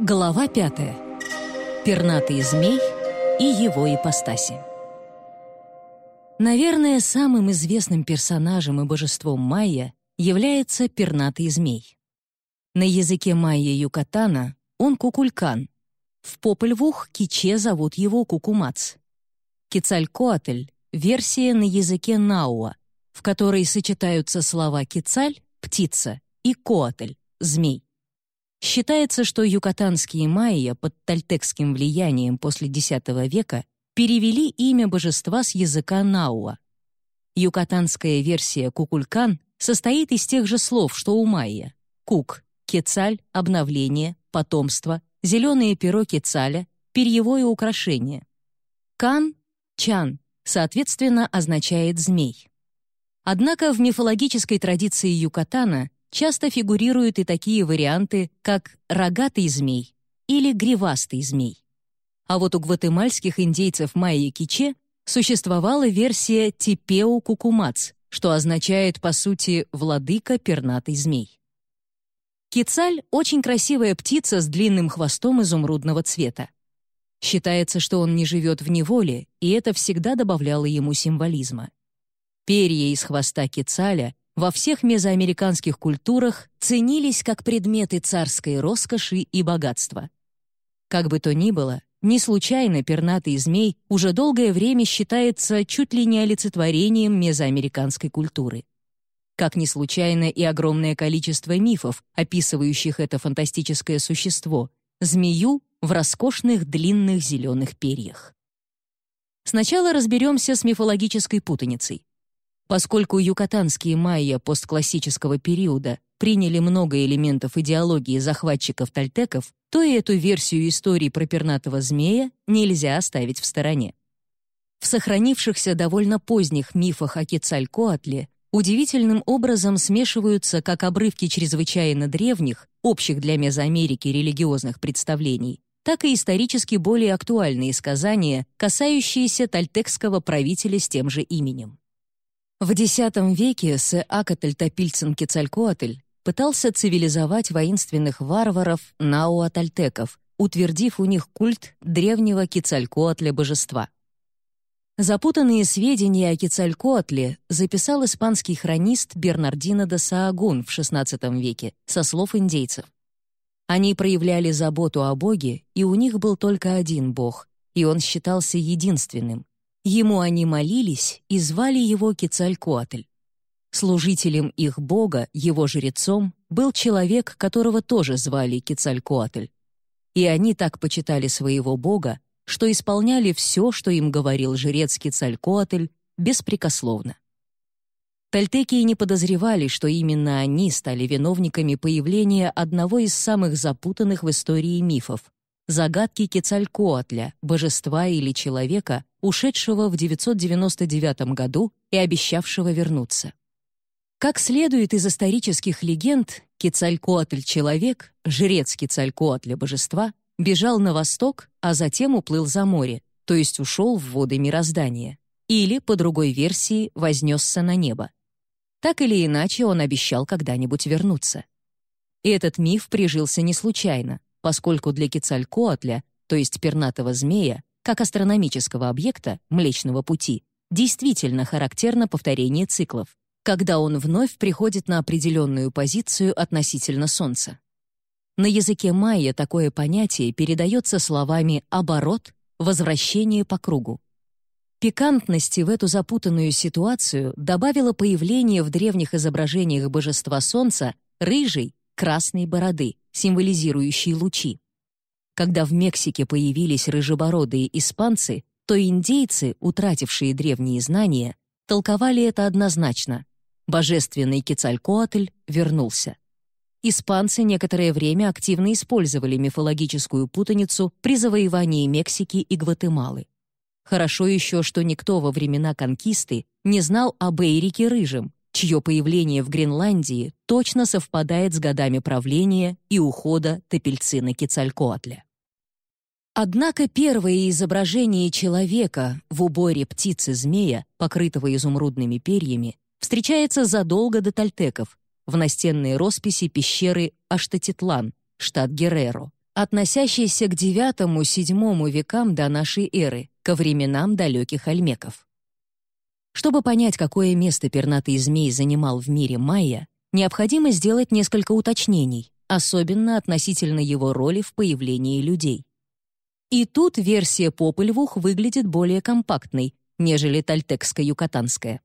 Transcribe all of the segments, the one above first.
Глава пятая. Пернатый змей и его ипостаси. Наверное, самым известным персонажем и божеством майя является пернатый змей. На языке майя Юкатана он кукулькан. В Попельвух киче зовут его кукумац. Кицалькоатль — версия на языке науа, в которой сочетаются слова кицаль — птица и коатль — змей. Считается, что юкатанские майя под тальтекским влиянием после X века перевели имя божества с языка науа. Юкатанская версия кукулькан состоит из тех же слов, что у майя. Кук, кецаль, обновление, потомство, зеленое перо кецаля, перьевое украшение. Кан, чан, соответственно, означает змей. Однако в мифологической традиции Юкатана часто фигурируют и такие варианты, как рогатый змей или гривастый змей. А вот у гватемальских индейцев майя-киче существовала версия Типеу Кукумац, что означает, по сути, «владыка пернатый змей». Кицаль — очень красивая птица с длинным хвостом изумрудного цвета. Считается, что он не живет в неволе, и это всегда добавляло ему символизма. Перья из хвоста кицаля во всех мезоамериканских культурах ценились как предметы царской роскоши и богатства. Как бы то ни было, не случайно пернатый змей уже долгое время считается чуть ли не олицетворением мезоамериканской культуры. Как ни случайно и огромное количество мифов, описывающих это фантастическое существо — змею в роскошных длинных зеленых перьях. Сначала разберемся с мифологической путаницей. Поскольку юкатанские майя постклассического периода приняли много элементов идеологии захватчиков-тальтеков, то и эту версию истории про пернатого змея нельзя оставить в стороне. В сохранившихся довольно поздних мифах о Кецалькоатле удивительным образом смешиваются как обрывки чрезвычайно древних, общих для Мезоамерики религиозных представлений, так и исторически более актуальные сказания, касающиеся тальтекского правителя с тем же именем. В X веке Сеакатль Топильцин Кецалькоатль пытался цивилизовать воинственных варваров науатальтеков, утвердив у них культ древнего Кецалькоатля божества. Запутанные сведения о Кецалькоатле записал испанский хронист Бернардино де Саагун в XVI веке со слов индейцев. Они проявляли заботу о Боге, и у них был только один Бог, и он считался единственным, Ему они молились и звали его Кецалькоатль. Служителем их бога, его жрецом, был человек, которого тоже звали Кецалькоатль. И они так почитали своего бога, что исполняли все, что им говорил жрец Кецалькоатль, беспрекословно. Тальтеки не подозревали, что именно они стали виновниками появления одного из самых запутанных в истории мифов — загадки Кецалькоатля, божества или человека, ушедшего в 999 году и обещавшего вернуться. Как следует из исторических легенд, Кецалькоатль-человек, жрец Кецалькоатля божества, бежал на восток, а затем уплыл за море, то есть ушел в воды мироздания, или, по другой версии, вознесся на небо. Так или иначе, он обещал когда-нибудь вернуться. И этот миф прижился не случайно, поскольку для Кецалькоатля, то есть пернатого змея, как астрономического объекта Млечного Пути, действительно характерно повторение циклов, когда он вновь приходит на определенную позицию относительно Солнца. На языке майя такое понятие передается словами «оборот», «возвращение по кругу». Пикантности в эту запутанную ситуацию добавило появление в древних изображениях божества Солнца рыжей, красной бороды, символизирующей лучи. Когда в Мексике появились рыжебородые испанцы, то индейцы, утратившие древние знания, толковали это однозначно. Божественный Кецалькоатль вернулся. Испанцы некоторое время активно использовали мифологическую путаницу при завоевании Мексики и Гватемалы. Хорошо еще, что никто во времена конкисты не знал об Эйрике Рыжем, чье появление в Гренландии точно совпадает с годами правления и ухода Тепельцина Кецалькоатля. Однако первое изображение человека в уборе птицы-змея, покрытого изумрудными перьями, встречается задолго до тальтеков в настенной росписи пещеры Аштатитлан, штат Герреро, относящийся к IX-VII векам до нашей эры, ко временам далеких альмеков. Чтобы понять, какое место пернатый змей занимал в мире майя, необходимо сделать несколько уточнений, особенно относительно его роли в появлении людей. И тут версия Попольвух выглядит более компактной, нежели тальтекская-юкатанская.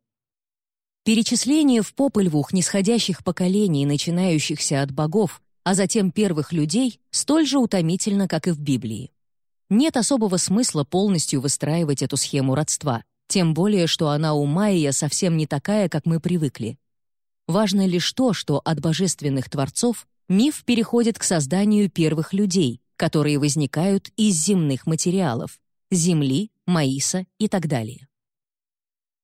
Перечисление в Попольвух нисходящих поколений, начинающихся от богов, а затем первых людей, столь же утомительно, как и в Библии. Нет особого смысла полностью выстраивать эту схему родства, тем более, что она у Майя совсем не такая, как мы привыкли. Важно лишь то, что от божественных творцов миф переходит к созданию первых людей, которые возникают из земных материалов — земли, маиса и так далее.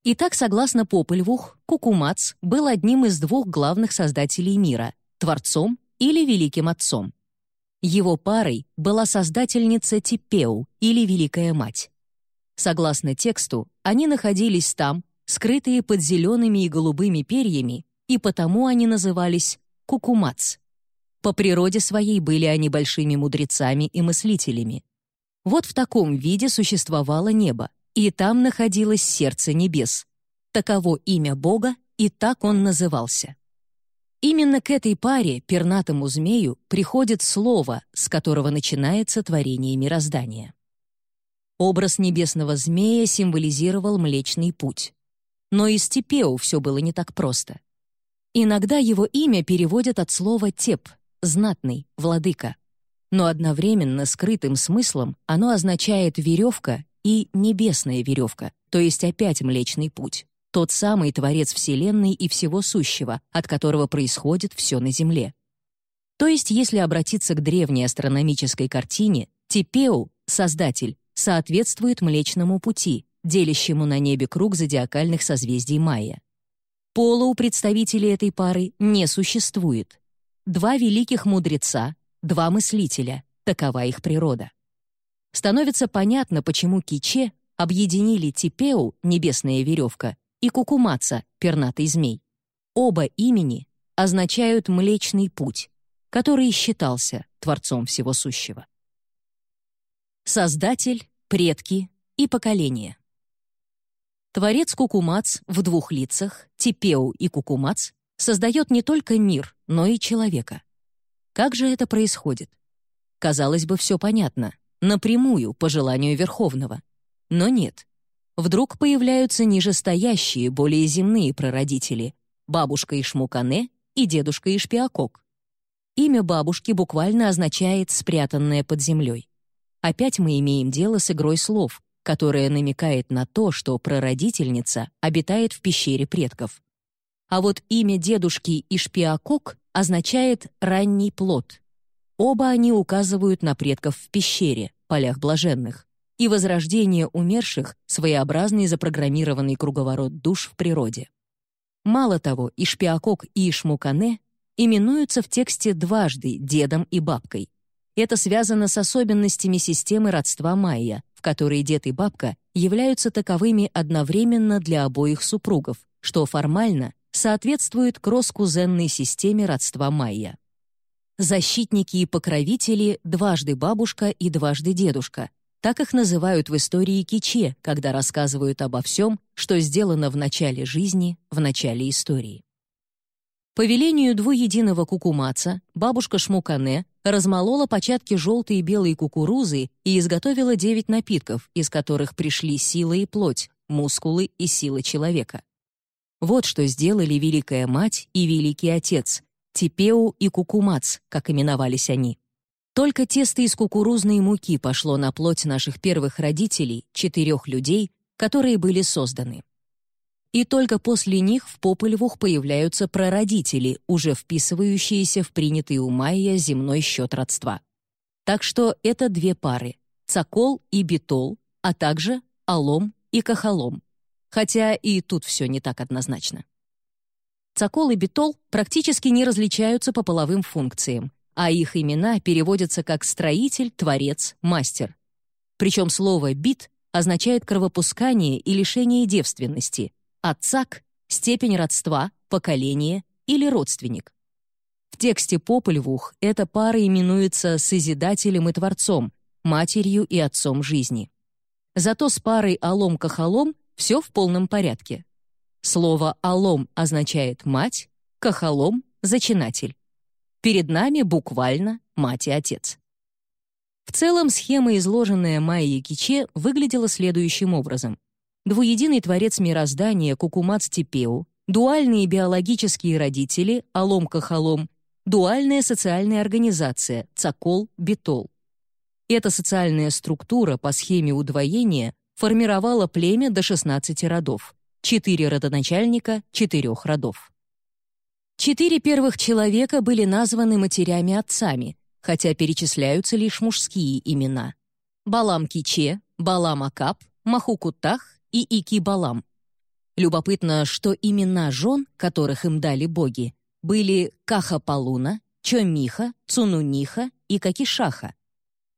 Итак, согласно Попельвух, Кукумац был одним из двух главных создателей мира — Творцом или Великим Отцом. Его парой была создательница Типеу или Великая Мать. Согласно тексту, они находились там, скрытые под зелеными и голубыми перьями, и потому они назывались Кукумац. По природе своей были они большими мудрецами и мыслителями. Вот в таком виде существовало небо, и там находилось сердце небес. Таково имя Бога, и так он назывался. Именно к этой паре, пернатому змею, приходит слово, с которого начинается творение мироздания. Образ небесного змея символизировал Млечный Путь. Но и с Типеу все было не так просто. Иногда его имя переводят от слова «теп», знатный, владыка. Но одновременно скрытым смыслом оно означает «веревка» и «небесная веревка», то есть опять Млечный Путь, тот самый Творец Вселенной и всего сущего, от которого происходит все на Земле. То есть, если обратиться к древней астрономической картине, Типеу, Создатель, соответствует Млечному Пути, делящему на небе круг зодиакальных созвездий Майя. Пола у представителей этой пары не существует, Два великих мудреца, два мыслителя — такова их природа. Становится понятно, почему Киче объединили Типеу, небесная веревка, и Кукумаца, пернатый змей. Оба имени означают «млечный путь», который считался Творцом Всего Сущего. Создатель, предки и поколение. Творец Кукумац в двух лицах, Типеу и Кукумац, создает не только мир, но и человека. Как же это происходит? Казалось бы, все понятно, напрямую, по желанию Верховного. Но нет. Вдруг появляются нижестоящие, более земные прародители — бабушка Ишмукане и дедушка Ишпиакок. Имя бабушки буквально означает «спрятанное под землей». Опять мы имеем дело с игрой слов, которая намекает на то, что прародительница обитает в пещере предков. А вот имя дедушки Ишпиакок означает «ранний плод». Оба они указывают на предков в пещере, полях блаженных, и возрождение умерших — своеобразный запрограммированный круговорот душ в природе. Мало того, Ишпиакок и Ишмукане именуются в тексте дважды дедом и бабкой. Это связано с особенностями системы родства майя, в которой дед и бабка являются таковыми одновременно для обоих супругов, что формально соответствует кросс-кузенной системе родства майя. Защитники и покровители — дважды бабушка и дважды дедушка. Так их называют в истории киче, когда рассказывают обо всем, что сделано в начале жизни, в начале истории. По велению двуединого кукумаца бабушка Шмукане размолола початки желтой и белой кукурузы и изготовила девять напитков, из которых пришли сила и плоть, мускулы и сила человека. Вот что сделали Великая Мать и Великий Отец, Типеу и Кукумац, как именовались они. Только тесто из кукурузной муки пошло на плоть наших первых родителей, четырех людей, которые были созданы. И только после них в Попольвух появляются прародители, уже вписывающиеся в принятый у Майя земной счет родства. Так что это две пары — цакол и битол, а также алом и кахалом хотя и тут все не так однозначно. Цокол и битол практически не различаются по половым функциям, а их имена переводятся как «строитель», «творец», «мастер». Причем слово «бит» означает кровопускание и лишение девственности, а «цак» — степень родства, поколение или родственник. В тексте Попольвух эта пара именуется Созидателем и Творцом, матерью и отцом жизни. Зато с парой Алом-Кахалом все в полном порядке. Слово «алом» означает «мать», «кахалом» — «зачинатель». Перед нами буквально мать и отец. В целом, схема, изложенная Майей Киче, выглядела следующим образом. Двуединый творец мироздания Кукумац Типеу, дуальные биологические родители Алом-Кахалом, дуальная социальная организация Цакол-Битол. Эта социальная структура по схеме удвоения формировала племя до 16 родов, 4 родоначальника четырех родов. Четыре первых человека были названы матерями-отцами, хотя перечисляются лишь мужские имена. Балам Киче, Балам Акап, Махукутах и Ики Балам. Любопытно, что имена жен, которых им дали боги, были Каха-Палуна, Чомиха, Цунуниха и Какишаха.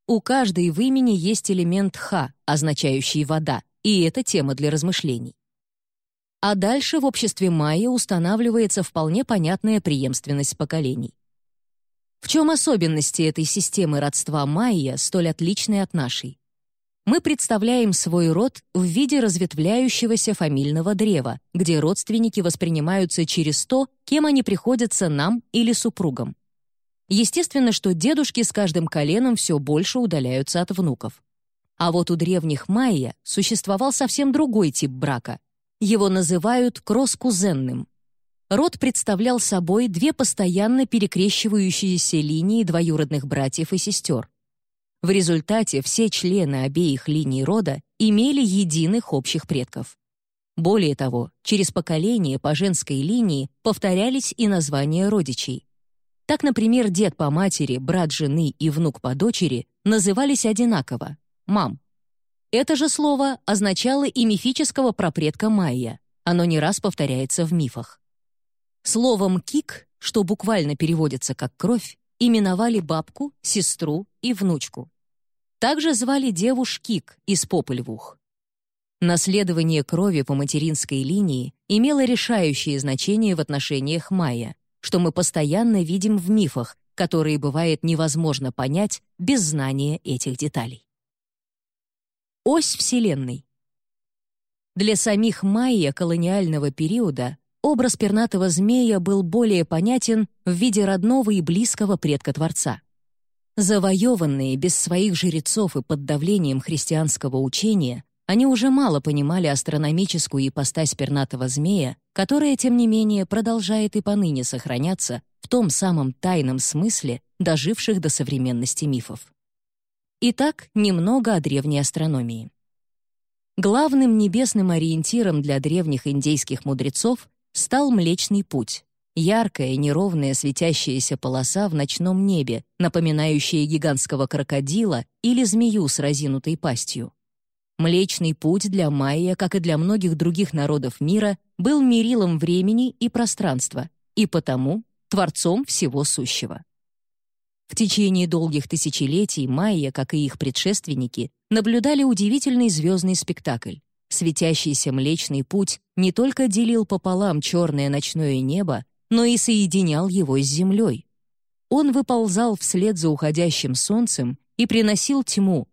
У каждой в имени есть элемент «ха», означающий «вода», и это тема для размышлений. А дальше в обществе майя устанавливается вполне понятная преемственность поколений. В чем особенности этой системы родства майя, столь отличной от нашей? Мы представляем свой род в виде разветвляющегося фамильного древа, где родственники воспринимаются через то, кем они приходятся нам или супругам. Естественно, что дедушки с каждым коленом все больше удаляются от внуков. А вот у древних майя существовал совсем другой тип брака. Его называют кросс-кузенным. Род представлял собой две постоянно перекрещивающиеся линии двоюродных братьев и сестер. В результате все члены обеих линий рода имели единых общих предков. Более того, через поколение по женской линии повторялись и названия родичей. Так, например, дед по матери, брат жены и внук по дочери назывались одинаково — мам. Это же слово означало и мифического прапредка Майя. Оно не раз повторяется в мифах. Словом «кик», что буквально переводится как «кровь», именовали бабку, сестру и внучку. Также звали девуш Кик из Попольвух. Наследование крови по материнской линии имело решающее значение в отношениях майя что мы постоянно видим в мифах, которые бывает невозможно понять без знания этих деталей. Ось Вселенной. Для самих майя колониального периода образ пернатого змея был более понятен в виде родного и близкого предка Творца. Завоеванные без своих жрецов и под давлением христианского учения, они уже мало понимали астрономическую ипостась пернатого змея, которая, тем не менее, продолжает и поныне сохраняться в том самом тайном смысле доживших до современности мифов. Итак, немного о древней астрономии. Главным небесным ориентиром для древних индейских мудрецов стал Млечный Путь, яркая, неровная светящаяся полоса в ночном небе, напоминающая гигантского крокодила или змею с разинутой пастью. Млечный путь для майя, как и для многих других народов мира, был мерилом времени и пространства, и потому творцом всего сущего. В течение долгих тысячелетий майя, как и их предшественники, наблюдали удивительный звездный спектакль. Светящийся Млечный Путь не только делил пополам черное ночное небо, но и соединял его с землей. Он выползал вслед за уходящим солнцем и приносил тьму,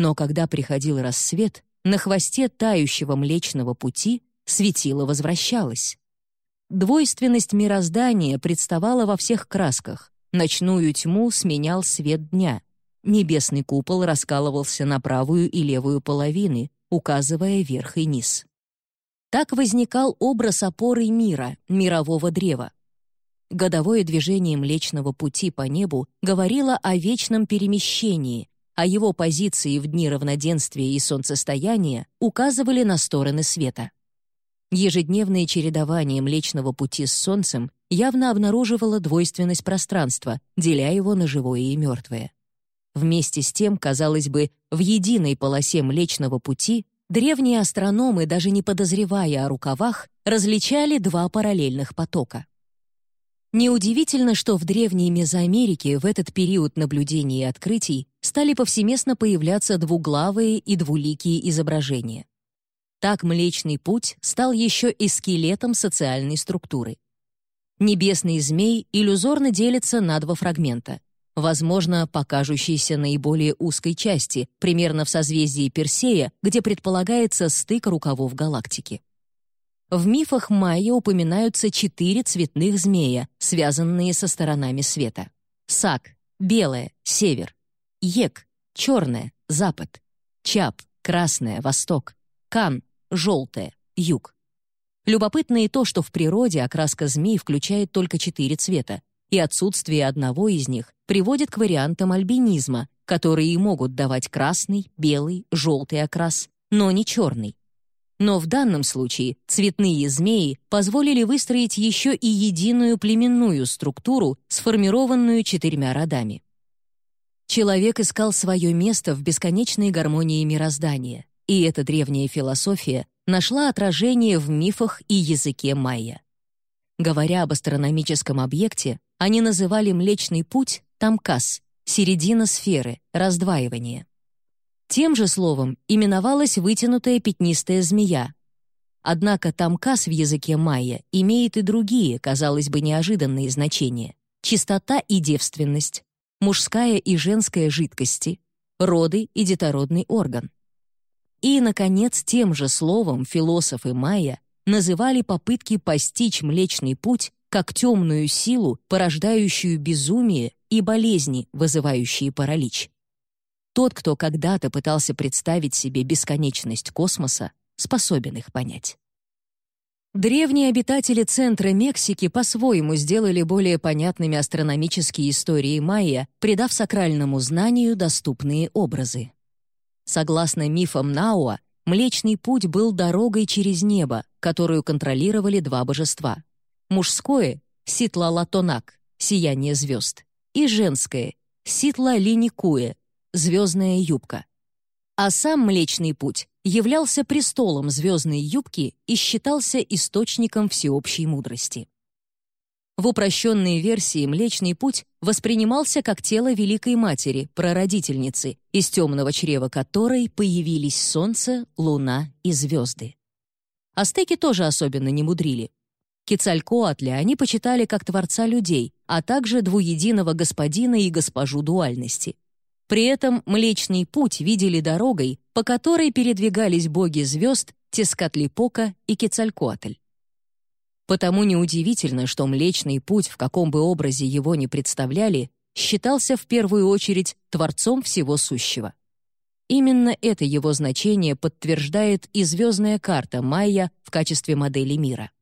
но когда приходил рассвет, на хвосте тающего Млечного Пути светило возвращалось. Двойственность мироздания представала во всех красках. Ночную тьму сменял свет дня. Небесный купол раскалывался на правую и левую половины, указывая верх и низ. Так возникал образ опоры мира, мирового древа. Годовое движение Млечного Пути по небу говорило о вечном перемещении, а его позиции в дни равноденствия и солнцестояния указывали на стороны света. Ежедневное чередование Млечного Пути с Солнцем явно обнаруживало двойственность пространства, деля его на живое и мертвое. Вместе с тем, казалось бы, в единой полосе Млечного Пути древние астрономы, даже не подозревая о рукавах, различали два параллельных потока. Неудивительно, что в древней Мезоамерике в этот период наблюдений и открытий стали повсеместно появляться двуглавые и двуликие изображения. Так Млечный Путь стал еще и скелетом социальной структуры. Небесный змей иллюзорно делится на два фрагмента. Возможно, по кажущейся наиболее узкой части, примерно в созвездии Персея, где предполагается стык рукавов галактики. В мифах майя упоминаются четыре цветных змея, связанные со сторонами света. Сак — белое, север. Ек — черное, запад. Чап — красное, восток. Кан — желтое, юг. Любопытно и то, что в природе окраска змей включает только четыре цвета, и отсутствие одного из них приводит к вариантам альбинизма, которые и могут давать красный, белый, желтый окрас, но не черный. Но в данном случае цветные змеи позволили выстроить еще и единую племенную структуру, сформированную четырьмя родами. Человек искал свое место в бесконечной гармонии мироздания, и эта древняя философия нашла отражение в мифах и языке майя. Говоря об астрономическом объекте, они называли Млечный Путь Тамкас, середина сферы, раздваивание. Тем же словом именовалась вытянутая пятнистая змея. Однако Тамкас в языке майя имеет и другие, казалось бы, неожиданные значения. Чистота и девственность, мужская и женская жидкости, роды и детородный орган. И, наконец, тем же словом философы майя называли попытки постичь Млечный Путь как темную силу, порождающую безумие и болезни, вызывающие паралич. Тот, кто когда-то пытался представить себе бесконечность космоса, способен их понять. Древние обитатели центра Мексики по-своему сделали более понятными астрономические истории майя, придав сакральному знанию доступные образы. Согласно мифам Науа, Млечный Путь был дорогой через небо, которую контролировали два божества. Мужское — Ситла-Латонак, сияние звезд, и женское — Ситла-Линикуэ, звездная юбка. А сам Млечный Путь являлся престолом звездной юбки и считался источником всеобщей мудрости. В упрощенной версии Млечный Путь воспринимался как тело Великой Матери, прародительницы, из темного чрева которой появились Солнце, Луна и звезды. Астеки тоже особенно не мудрили. Кецалькоатля они почитали как творца людей, а также двуединого господина и госпожу дуальности. При этом Млечный Путь видели дорогой, по которой передвигались боги звезд Тескатлипока и Кецалькоатль. Потому неудивительно, что Млечный Путь, в каком бы образе его ни представляли, считался в первую очередь Творцом всего сущего. Именно это его значение подтверждает и звездная карта Майя в качестве модели мира.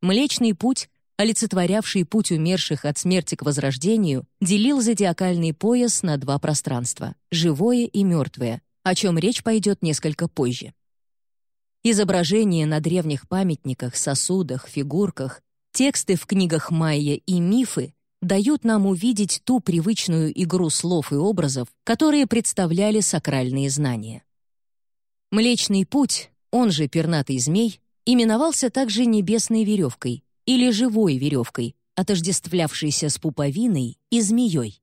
Млечный Путь, олицетворявший путь умерших от смерти к возрождению, делил зодиакальный пояс на два пространства — живое и мертвое, о чем речь пойдет несколько позже. Изображения на древних памятниках, сосудах, фигурках, тексты в книгах майя и мифы дают нам увидеть ту привычную игру слов и образов, которые представляли сакральные знания. Млечный путь, он же пернатый змей, именовался также небесной веревкой или живой веревкой, отождествлявшейся с пуповиной и змеей.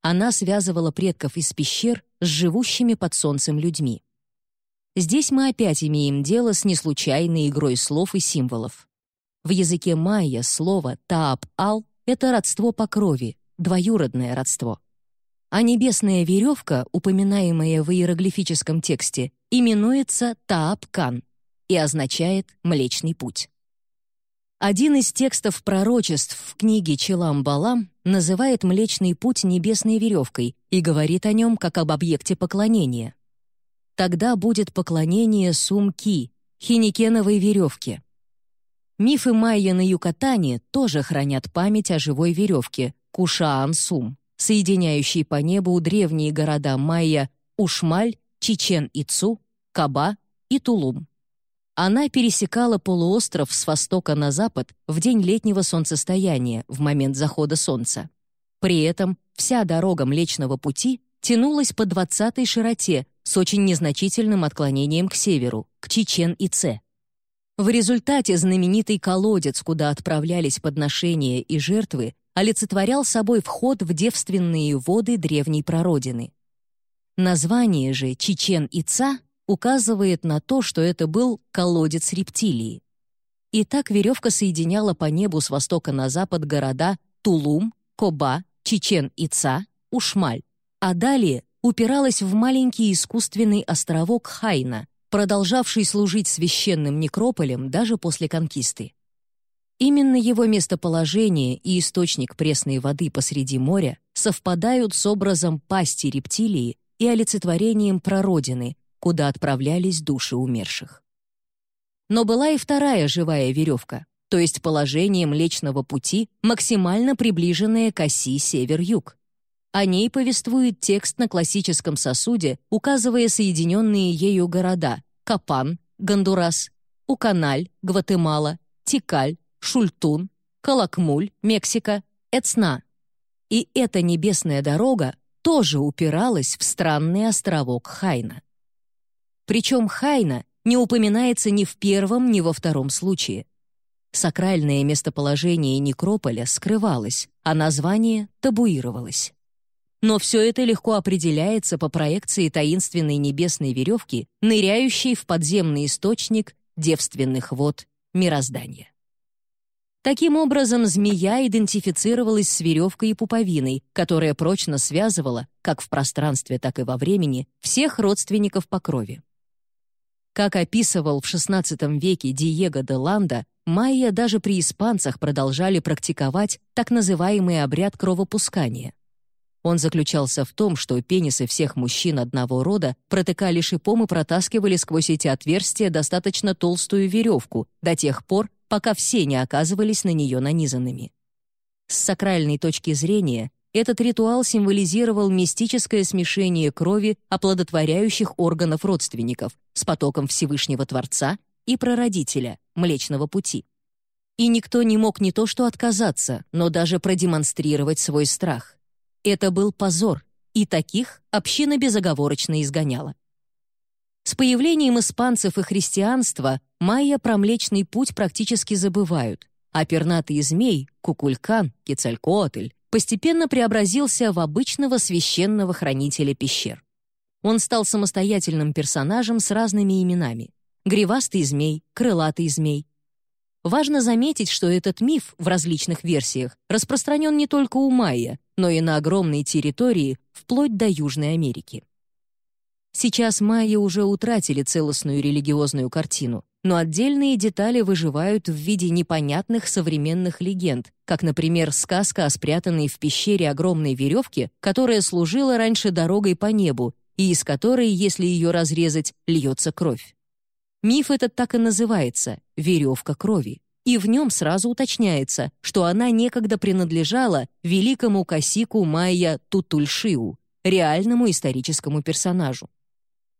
Она связывала предков из пещер с живущими под солнцем людьми. Здесь мы опять имеем дело с неслучайной игрой слов и символов. В языке майя слово «таап-ал» — это родство по крови, двоюродное родство. А небесная веревка, упоминаемая в иероглифическом тексте, именуется Таап-кан и означает «млечный путь». Один из текстов пророчеств в книге Челам-Балам называет Млечный Путь небесной веревкой и говорит о нем как об объекте поклонения. Тогда будет поклонение Сумки, хиникеновой веревке. Мифы майя на Юкатане тоже хранят память о живой веревке Кушаан-Сум, соединяющей по небу древние города майя Ушмаль, Чичен-Ицу, Каба и Тулум. Она пересекала полуостров с востока на запад в день летнего солнцестояния, в момент захода солнца. При этом вся дорога Млечного Пути тянулась по 20-й широте с очень незначительным отклонением к северу, к Чичен-Ице. В результате знаменитый колодец, куда отправлялись подношения и жертвы, олицетворял собой вход в девственные воды древней прародины. Название же Чичен-Ица указывает на то, что это был колодец рептилии. И так веревка соединяла по небу с востока на запад города Тулум, Коба, Чечен-Ица, Ушмаль, а далее упиралась в маленький искусственный островок Хайна, продолжавший служить священным некрополем даже после конкисты. Именно его местоположение и источник пресной воды посреди моря совпадают с образом пасти рептилии и олицетворением прародины, куда отправлялись души умерших. Но была и вторая живая веревка, то есть положение Млечного Пути, максимально приближенное к оси север-юг. О ней повествует текст на классическом сосуде, указывая соединенные ею города Капан, Гондурас, Уканаль, Гватемала, Тикаль, Шультун, Калакмуль, Мексика, Эцна. И эта небесная дорога тоже упиралась в странный островок Хайна. Причем Хайна не упоминается ни в первом, ни во втором случае. Сакральное местоположение некрополя скрывалось, а название табуировалось. Но все это легко определяется по проекции таинственной небесной веревки, ныряющей в подземный источник девственных вод мироздания. Таким образом, змея идентифицировалась с веревкой и пуповиной, которая прочно связывала, как в пространстве, так и во времени, всех родственников по крови. Как описывал в XVI веке Диего де Ланда, майя даже при испанцах продолжали практиковать так называемый обряд кровопускания. Он заключался в том, что пенисы всех мужчин одного рода протыкали шипом и протаскивали сквозь эти отверстия достаточно толстую веревку до тех пор, пока все не оказывались на нее нанизанными. С сакральной точки зрения этот ритуал символизировал мистическое смешение крови оплодотворяющих органов родственников с потоком Всевышнего Творца и Прародителя, Млечного Пути. И никто не мог не то что отказаться, но даже продемонстрировать свой страх. Это был позор, и таких община безоговорочно изгоняла. С появлением испанцев и христианства майя про Млечный Путь практически забывают, а пернатый змей, кукулькан, кецалькоатль постепенно преобразился в обычного священного хранителя пещер. Он стал самостоятельным персонажем с разными именами — гривастый змей, крылатый змей. Важно заметить, что этот миф в различных версиях распространен не только у майя, но и на огромной территории, вплоть до Южной Америки. Сейчас майя уже утратили целостную религиозную картину, но отдельные детали выживают в виде непонятных современных легенд, как, например, сказка о спрятанной в пещере огромной веревке, которая служила раньше дорогой по небу и из которой, если ее разрезать, льется кровь. Миф этот так и называется — «веревка крови», и в нем сразу уточняется, что она некогда принадлежала великому косику майя Тутульшиу, реальному историческому персонажу.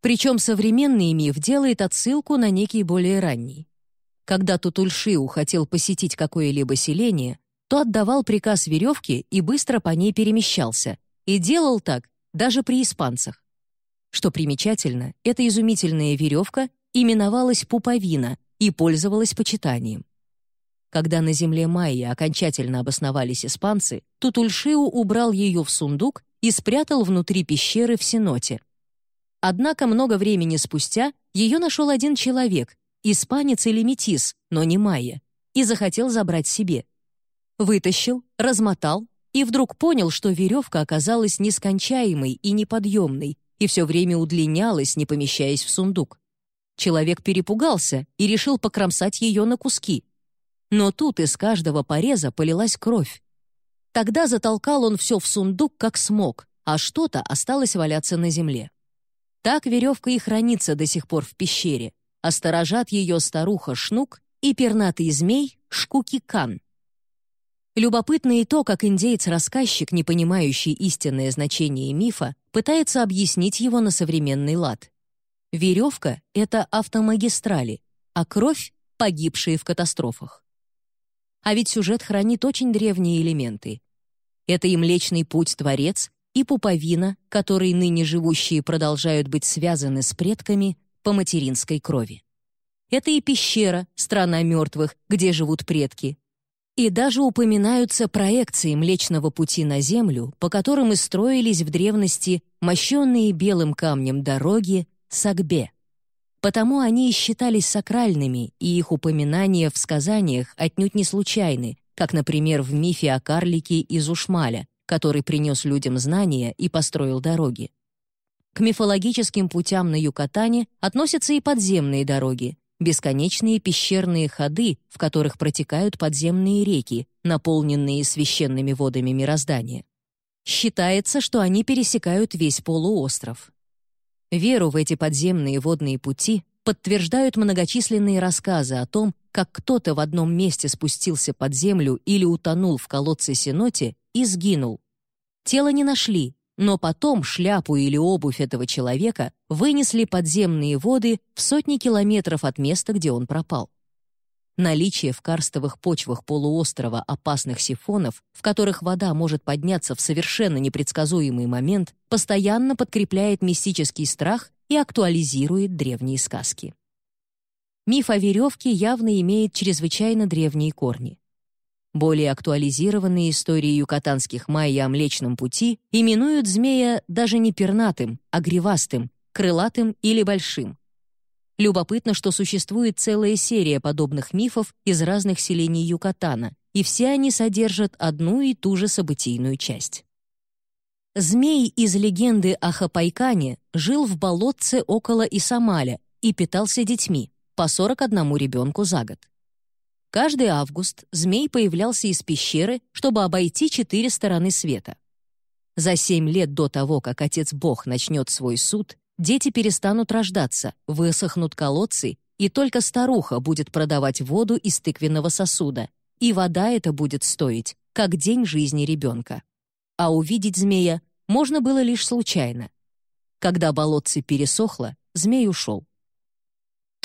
Причем современный миф делает отсылку на некий более ранний. Когда Тутульшиу хотел посетить какое-либо селение, то отдавал приказ веревке и быстро по ней перемещался, и делал так даже при испанцах. Что примечательно, эта изумительная веревка именовалась пуповина и пользовалась почитанием. Когда на земле майя окончательно обосновались испанцы, Тутульшиу убрал ее в сундук и спрятал внутри пещеры в Синоте, Однако много времени спустя ее нашел один человек, испанец или метис, но не майя, и захотел забрать себе. Вытащил, размотал и вдруг понял, что веревка оказалась нескончаемой и неподъемной, и все время удлинялась, не помещаясь в сундук. Человек перепугался и решил покромсать ее на куски. Но тут из каждого пореза полилась кровь. Тогда затолкал он все в сундук, как смог, а что-то осталось валяться на земле. Так веревка и хранится до сих пор в пещере, а ее старуха Шнук и пернатый змей Шкуки-Кан. Любопытно и то, как индеец-рассказчик, не понимающий истинное значение мифа, пытается объяснить его на современный лад. Веревка — это автомагистрали, а кровь — погибшие в катастрофах. А ведь сюжет хранит очень древние элементы. Это и Млечный Путь Творец, и пуповина, которой ныне живущие продолжают быть связаны с предками по материнской крови. Это и пещера, страна мертвых, где живут предки. И даже упоминаются проекции Млечного Пути на Землю, по которым и строились в древности мощенные белым камнем дороги Сагбе. Потому они и считались сакральными, и их упоминания в сказаниях отнюдь не случайны, как, например, в мифе о карлике из Ушмаля, который принес людям знания и построил дороги. К мифологическим путям на Юкатане относятся и подземные дороги, бесконечные пещерные ходы, в которых протекают подземные реки, наполненные священными водами мироздания. Считается, что они пересекают весь полуостров. Веру в эти подземные водные пути подтверждают многочисленные рассказы о том, как кто-то в одном месте спустился под землю или утонул в колодце Синоте и сгинул. Тело не нашли, но потом шляпу или обувь этого человека вынесли подземные воды в сотни километров от места, где он пропал. Наличие в карстовых почвах полуострова опасных сифонов, в которых вода может подняться в совершенно непредсказуемый момент, постоянно подкрепляет мистический страх и актуализирует древние сказки. Миф о веревке явно имеет чрезвычайно древние корни. Более актуализированные истории юкатанских майя о Млечном Пути именуют змея даже не пернатым, а гривастым, крылатым или большим. Любопытно, что существует целая серия подобных мифов из разных селений Юкатана, и все они содержат одну и ту же событийную часть. Змей из легенды о Хапайкане жил в болотце около Исамаля и питался детьми, по 41 ребенку за год. Каждый август змей появлялся из пещеры, чтобы обойти четыре стороны света. За семь лет до того, как Отец-Бог начнет свой суд, дети перестанут рождаться, высохнут колодцы, и только старуха будет продавать воду из тыквенного сосуда, и вода эта будет стоить, как день жизни ребенка. А увидеть змея можно было лишь случайно. Когда болотце пересохло, змей ушел.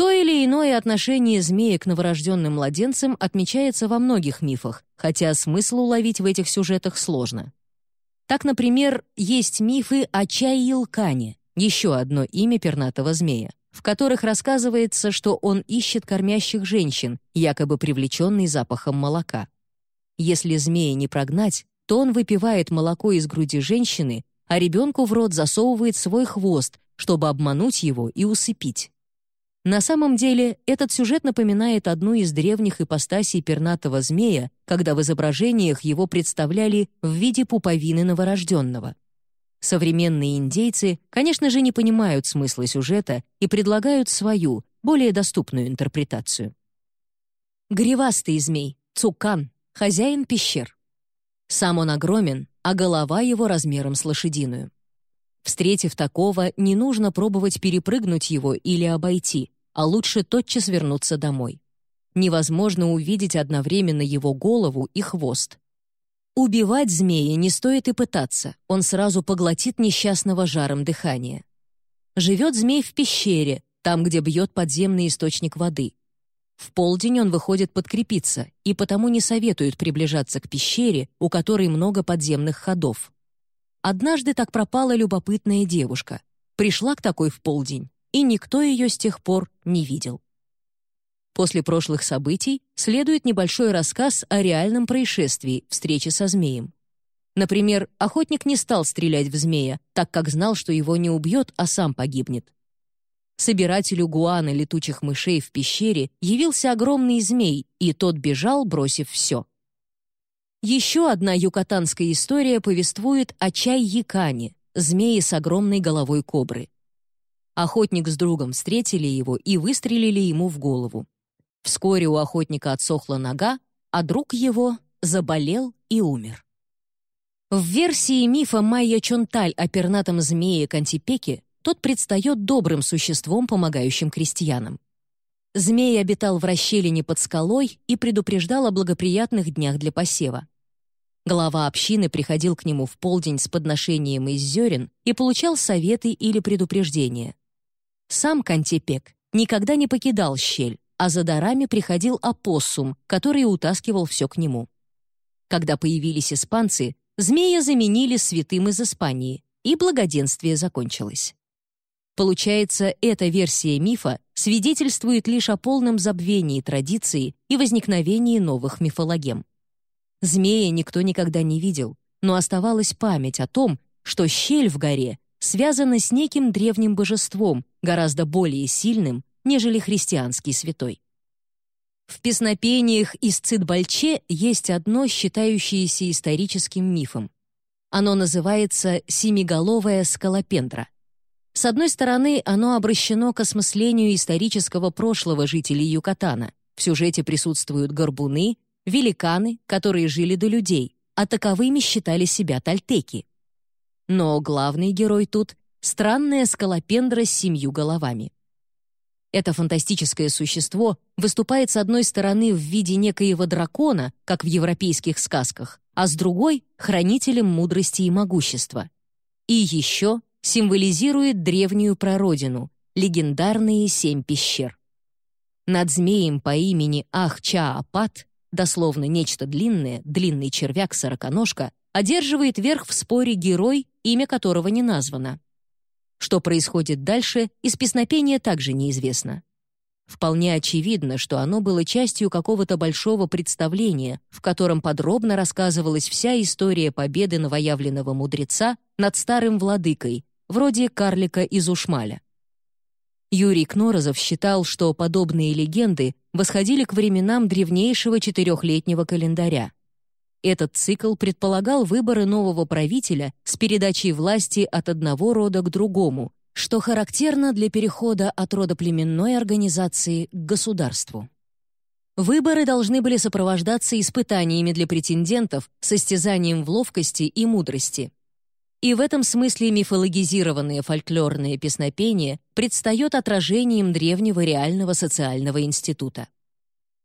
То или иное отношение змеи к новорожденным младенцам отмечается во многих мифах, хотя смысл уловить в этих сюжетах сложно. Так, например, есть мифы о Чайилкане, еще одно имя пернатого змея, в которых рассказывается, что он ищет кормящих женщин, якобы привлеченный запахом молока. Если змея не прогнать, то он выпивает молоко из груди женщины, а ребенку в рот засовывает свой хвост, чтобы обмануть его и усыпить. На самом деле, этот сюжет напоминает одну из древних ипостасей пернатого змея, когда в изображениях его представляли в виде пуповины новорожденного. Современные индейцы, конечно же, не понимают смысла сюжета и предлагают свою, более доступную интерпретацию. Гривастый змей, Цукан, хозяин пещер. Сам он огромен, а голова его размером с лошадиную. Встретив такого, не нужно пробовать перепрыгнуть его или обойти, а лучше тотчас вернуться домой. Невозможно увидеть одновременно его голову и хвост. Убивать змея не стоит и пытаться, он сразу поглотит несчастного жаром дыхания. Живет змей в пещере, там, где бьет подземный источник воды. В полдень он выходит подкрепиться, и потому не советуют приближаться к пещере, у которой много подземных ходов. Однажды так пропала любопытная девушка. Пришла к такой в полдень, и никто ее с тех пор не видел. После прошлых событий следует небольшой рассказ о реальном происшествии встрече со змеем. Например, охотник не стал стрелять в змея, так как знал, что его не убьет, а сам погибнет. Собирателю гуана летучих мышей в пещере явился огромный змей, и тот бежал, бросив все. Еще одна юкатанская история повествует о чай-якане, змее с огромной головой кобры. Охотник с другом встретили его и выстрелили ему в голову. Вскоре у охотника отсохла нога, а друг его заболел и умер. В версии мифа Майя Чонталь о пернатом змее Кантипеке тот предстает добрым существом, помогающим крестьянам. Змей обитал в расщелине под скалой и предупреждал о благоприятных днях для посева. Глава общины приходил к нему в полдень с подношением из зерен и получал советы или предупреждения. Сам Кантепек никогда не покидал щель, а за дарами приходил опоссум, который утаскивал все к нему. Когда появились испанцы, змея заменили святым из Испании, и благоденствие закончилось. Получается, эта версия мифа свидетельствует лишь о полном забвении традиции и возникновении новых мифологем. Змея никто никогда не видел, но оставалась память о том, что щель в горе связана с неким древним божеством, гораздо более сильным, нежели христианский святой. В песнопениях из Цидбальче есть одно, считающееся историческим мифом. Оно называется «семиголовая скалопендра». С одной стороны, оно обращено к осмыслению исторического прошлого жителей Юкатана. В сюжете присутствуют горбуны, великаны, которые жили до людей, а таковыми считали себя тальтеки. Но главный герой тут — странная скалопендра с семью головами. Это фантастическое существо выступает с одной стороны в виде некоего дракона, как в европейских сказках, а с другой — хранителем мудрости и могущества. И еще символизирует древнюю прародину, легендарные семь пещер. Над змеем по имени Ахчаапат, дословно нечто длинное, длинный червяк-сороконожка, одерживает верх в споре герой, имя которого не названо. Что происходит дальше, из песнопения также неизвестно. Вполне очевидно, что оно было частью какого-то большого представления, в котором подробно рассказывалась вся история победы новоявленного мудреца над старым владыкой, вроде карлика из Ушмаля. Юрий Кнорозов считал, что подобные легенды восходили к временам древнейшего четырехлетнего календаря. Этот цикл предполагал выборы нового правителя с передачей власти от одного рода к другому, что характерно для перехода от рода племенной организации к государству. Выборы должны были сопровождаться испытаниями для претендентов, состязанием в ловкости и мудрости. И в этом смысле мифологизированное фольклорное песнопение предстает отражением древнего реального социального института.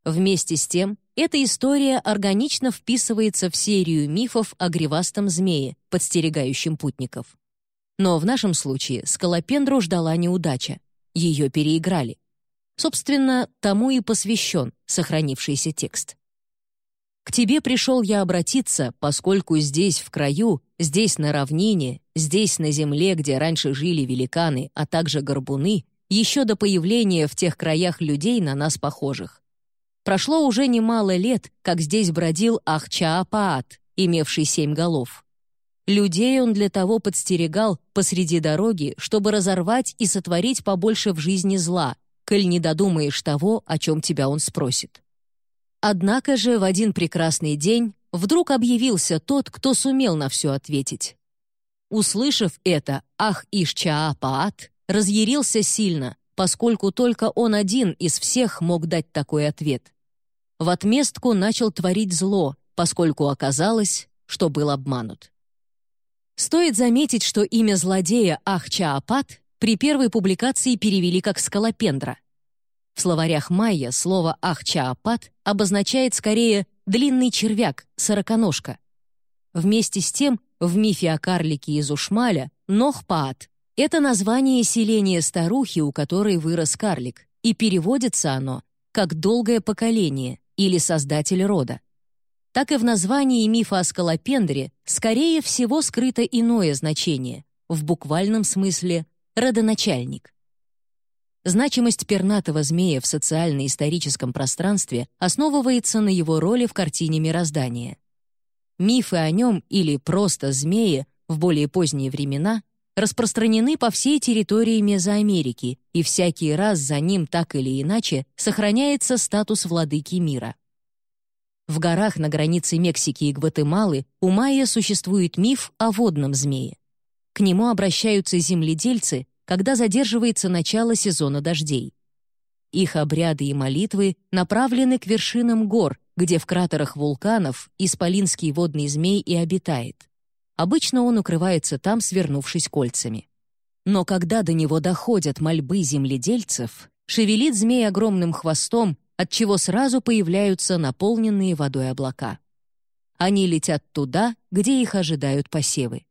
Вместе с тем, эта история органично вписывается в серию мифов о гривастом змее, подстерегающем путников. Но в нашем случае Скалопендру ждала неудача. Ее переиграли. Собственно, тому и посвящен сохранившийся текст. «К тебе пришел я обратиться, поскольку здесь, в краю, здесь на равнине, здесь на земле, где раньше жили великаны, а также горбуны, еще до появления в тех краях людей на нас похожих. Прошло уже немало лет, как здесь бродил Ахчаапаат, имевший семь голов. Людей он для того подстерегал посреди дороги, чтобы разорвать и сотворить побольше в жизни зла, коль не додумаешь того, о чем тебя он спросит. Однако же в один прекрасный день вдруг объявился тот, кто сумел на все ответить. Услышав это, Ах Ишчаапаат разъярился сильно, поскольку только он один из всех мог дать такой ответ в отместку начал творить зло, поскольку оказалось, что был обманут. Стоит заметить, что имя злодея Ахчаапат при первой публикации перевели как «скалопендра». В словарях майя слово «ахчаапат» обозначает скорее «длинный червяк», «сороконожка». Вместе с тем, в мифе о карлике из Ушмаля Нохпаат — это название селения старухи, у которой вырос карлик, и переводится оно как «долгое поколение», или создатель рода. Так и в названии мифа о Скалопендре скорее всего скрыто иное значение, в буквальном смысле «родоначальник». Значимость пернатого змея в социально-историческом пространстве основывается на его роли в картине мироздания. Мифы о нем или просто змее в более поздние времена распространены по всей территории Мезоамерики, и всякий раз за ним так или иначе сохраняется статус владыки мира. В горах на границе Мексики и Гватемалы у майя существует миф о водном змее. К нему обращаются земледельцы, когда задерживается начало сезона дождей. Их обряды и молитвы направлены к вершинам гор, где в кратерах вулканов исполинский водный змей и обитает. Обычно он укрывается там, свернувшись кольцами. Но когда до него доходят мольбы земледельцев, шевелит змей огромным хвостом, от чего сразу появляются наполненные водой облака. Они летят туда, где их ожидают посевы.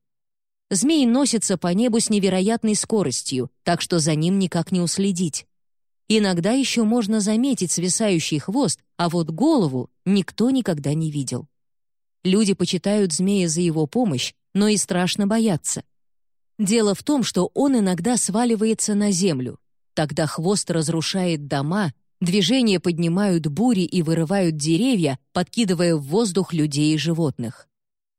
Змей носится по небу с невероятной скоростью, так что за ним никак не уследить. Иногда еще можно заметить свисающий хвост, а вот голову никто никогда не видел. Люди почитают змея за его помощь, но и страшно боятся. Дело в том, что он иногда сваливается на землю. Тогда хвост разрушает дома, движения поднимают бури и вырывают деревья, подкидывая в воздух людей и животных.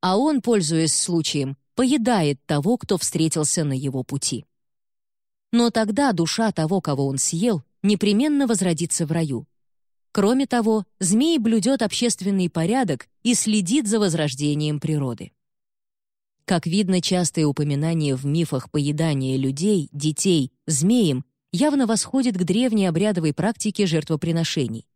А он, пользуясь случаем, поедает того, кто встретился на его пути. Но тогда душа того, кого он съел, непременно возродится в раю. Кроме того, змей блюдет общественный порядок и следит за возрождением природы. Как видно, частые упоминания в мифах поедания людей, детей, змеем явно восходит к древней обрядовой практике жертвоприношений.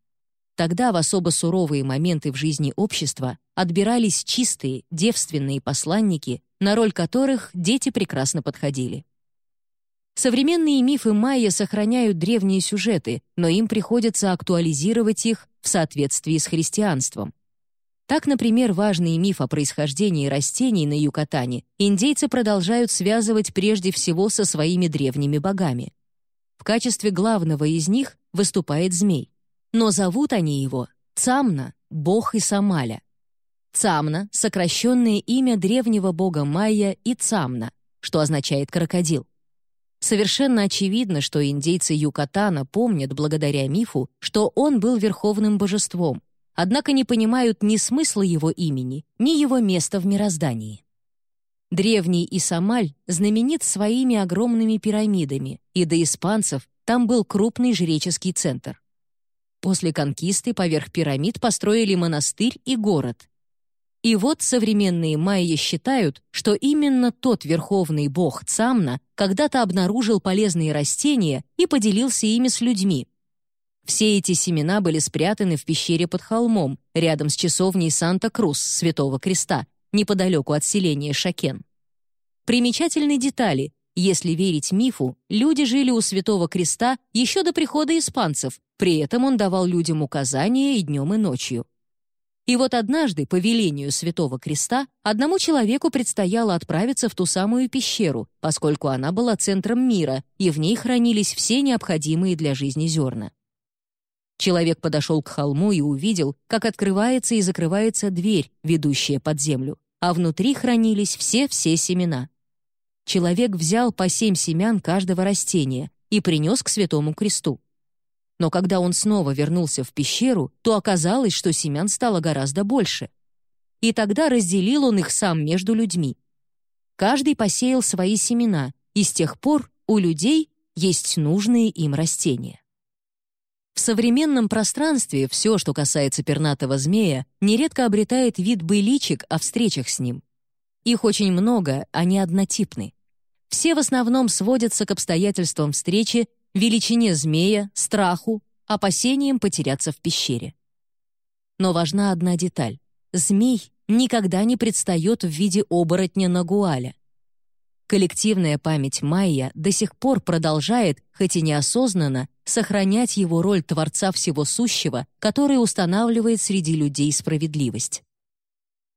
Тогда в особо суровые моменты в жизни общества отбирались чистые, девственные посланники, на роль которых дети прекрасно подходили. Современные мифы майя сохраняют древние сюжеты, но им приходится актуализировать их в соответствии с христианством. Так, например, важный миф о происхождении растений на Юкатане индейцы продолжают связывать прежде всего со своими древними богами. В качестве главного из них выступает змей. Но зовут они его Цамна, бог Исамаля. Цамна — сокращенное имя древнего бога Майя и Цамна, что означает «крокодил». Совершенно очевидно, что индейцы Юкатана помнят благодаря мифу, что он был верховным божеством, однако не понимают ни смысла его имени, ни его места в мироздании. Древний Исамаль знаменит своими огромными пирамидами, и до испанцев там был крупный жреческий центр. После конкисты поверх пирамид построили монастырь и город. И вот современные майя считают, что именно тот верховный бог Цамна когда-то обнаружил полезные растения и поделился ими с людьми. Все эти семена были спрятаны в пещере под холмом, рядом с часовней Санта-Крус, Святого Креста, неподалеку от селения Шакен. Примечательные детали. Если верить мифу, люди жили у Святого Креста еще до прихода испанцев, при этом он давал людям указания и днем, и ночью. И вот однажды, по велению Святого Креста, одному человеку предстояло отправиться в ту самую пещеру, поскольку она была центром мира, и в ней хранились все необходимые для жизни зерна. Человек подошел к холму и увидел, как открывается и закрывается дверь, ведущая под землю а внутри хранились все-все семена. Человек взял по семь семян каждого растения и принес к Святому Кресту. Но когда он снова вернулся в пещеру, то оказалось, что семян стало гораздо больше. И тогда разделил он их сам между людьми. Каждый посеял свои семена, и с тех пор у людей есть нужные им растения. В современном пространстве все, что касается пернатого змея, нередко обретает вид быличек о встречах с ним. Их очень много, они однотипны. Все в основном сводятся к обстоятельствам встречи, величине змея, страху, опасениям потеряться в пещере. Но важна одна деталь. Змей никогда не предстает в виде оборотня Нагуаля. Коллективная память майя до сих пор продолжает, хоть и неосознанно, сохранять его роль Творца Всего Сущего, который устанавливает среди людей справедливость.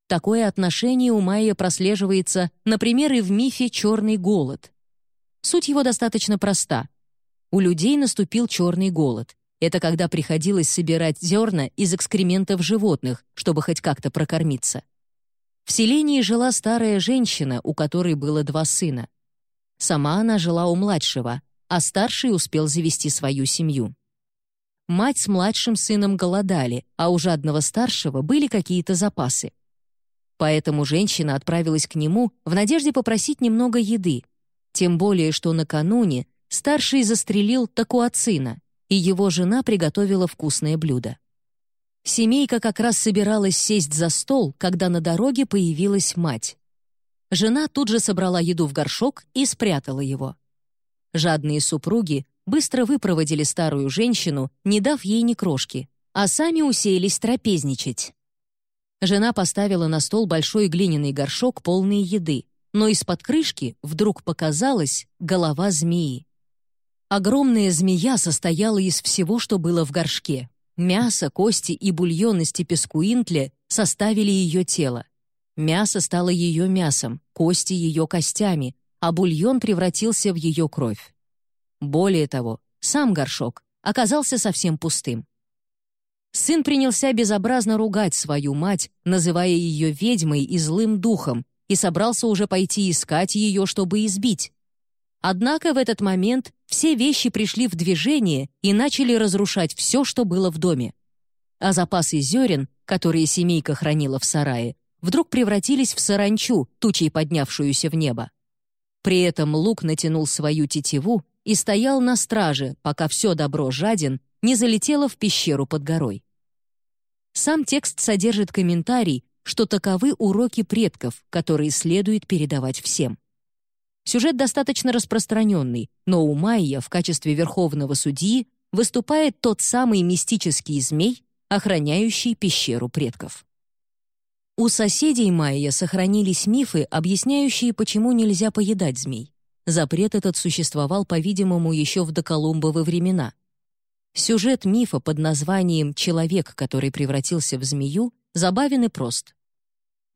Такое отношение у майя прослеживается, например, и в мифе «Черный голод». Суть его достаточно проста. У людей наступил черный голод. Это когда приходилось собирать зерна из экскрементов животных, чтобы хоть как-то прокормиться. В селении жила старая женщина, у которой было два сына. Сама она жила у младшего, а старший успел завести свою семью. Мать с младшим сыном голодали, а у жадного старшего были какие-то запасы. Поэтому женщина отправилась к нему в надежде попросить немного еды, тем более что накануне старший застрелил такуацина, и его жена приготовила вкусное блюдо. Семейка как раз собиралась сесть за стол, когда на дороге появилась мать. Жена тут же собрала еду в горшок и спрятала его. Жадные супруги быстро выпроводили старую женщину, не дав ей ни крошки, а сами уселись трапезничать. Жена поставила на стол большой глиняный горшок, полный еды, но из-под крышки вдруг показалась голова змеи. Огромная змея состояла из всего, что было в горшке. Мясо, кости и бульон из тепескуинтле составили ее тело. Мясо стало ее мясом, кости — ее костями, а бульон превратился в ее кровь. Более того, сам горшок оказался совсем пустым. Сын принялся безобразно ругать свою мать, называя ее ведьмой и злым духом, и собрался уже пойти искать ее, чтобы избить. Однако в этот момент все вещи пришли в движение и начали разрушать все, что было в доме. А запасы зерен, которые семейка хранила в сарае, вдруг превратились в саранчу, тучей поднявшуюся в небо. При этом лук натянул свою тетиву, и стоял на страже, пока все добро жаден не залетело в пещеру под горой. Сам текст содержит комментарий, что таковы уроки предков, которые следует передавать всем. Сюжет достаточно распространенный, но у Майя в качестве верховного судьи выступает тот самый мистический змей, охраняющий пещеру предков. У соседей Майя сохранились мифы, объясняющие, почему нельзя поедать змей. Запрет этот существовал, по-видимому, еще в доколумбовы времена. Сюжет мифа под названием «Человек, который превратился в змею» забавен и прост.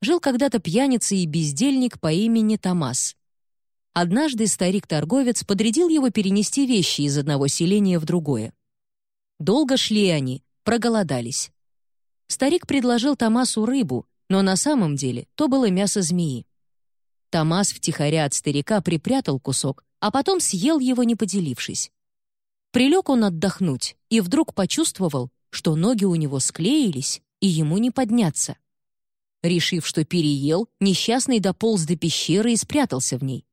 Жил когда-то пьяница и бездельник по имени Томас. Однажды старик-торговец подрядил его перенести вещи из одного селения в другое. Долго шли они, проголодались. Старик предложил Томасу рыбу, но на самом деле то было мясо змеи. Томас втихаря от старика припрятал кусок, а потом съел его, не поделившись. Прилег он отдохнуть и вдруг почувствовал, что ноги у него склеились, и ему не подняться. Решив, что переел, несчастный дополз до пещеры и спрятался в ней.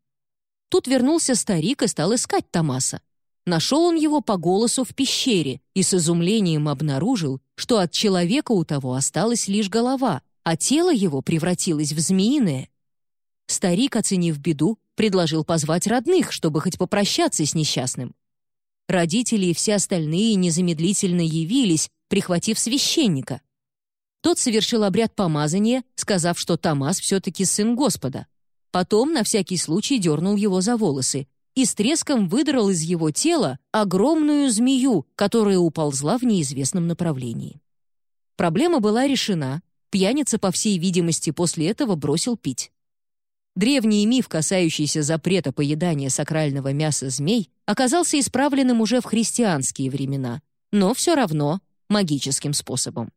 Тут вернулся старик и стал искать Томаса. Нашел он его по голосу в пещере и с изумлением обнаружил, что от человека у того осталась лишь голова, а тело его превратилось в змеиное. Старик, оценив беду, предложил позвать родных, чтобы хоть попрощаться с несчастным. Родители и все остальные незамедлительно явились, прихватив священника. Тот совершил обряд помазания, сказав, что Томас все-таки сын Господа. Потом на всякий случай дернул его за волосы и с треском выдрал из его тела огромную змею, которая уползла в неизвестном направлении. Проблема была решена, пьяница, по всей видимости, после этого бросил пить. Древний миф, касающийся запрета поедания сакрального мяса змей, оказался исправленным уже в христианские времена, но все равно магическим способом.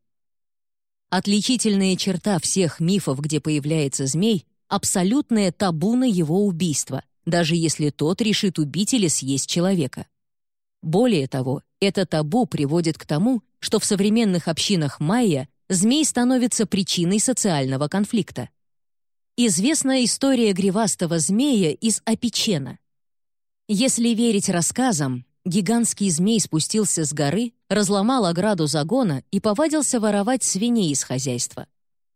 Отличительная черта всех мифов, где появляется змей — абсолютное табу на его убийство, даже если тот решит убить или съесть человека. Более того, это табу приводит к тому, что в современных общинах майя змей становится причиной социального конфликта. Известна история гривастого змея из Апичена. Если верить рассказам, гигантский змей спустился с горы, разломал ограду загона и повадился воровать свиней из хозяйства.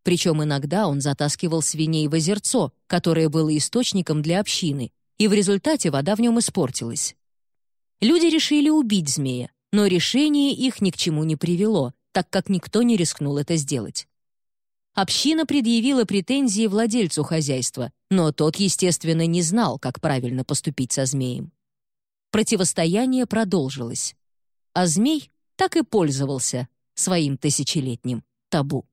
Причем иногда он затаскивал свиней в озерцо, которое было источником для общины, и в результате вода в нем испортилась. Люди решили убить змея, но решение их ни к чему не привело, так как никто не рискнул это сделать. Община предъявила претензии владельцу хозяйства, но тот, естественно, не знал, как правильно поступить со змеем. Противостояние продолжилось. А змей так и пользовался своим тысячелетним табу.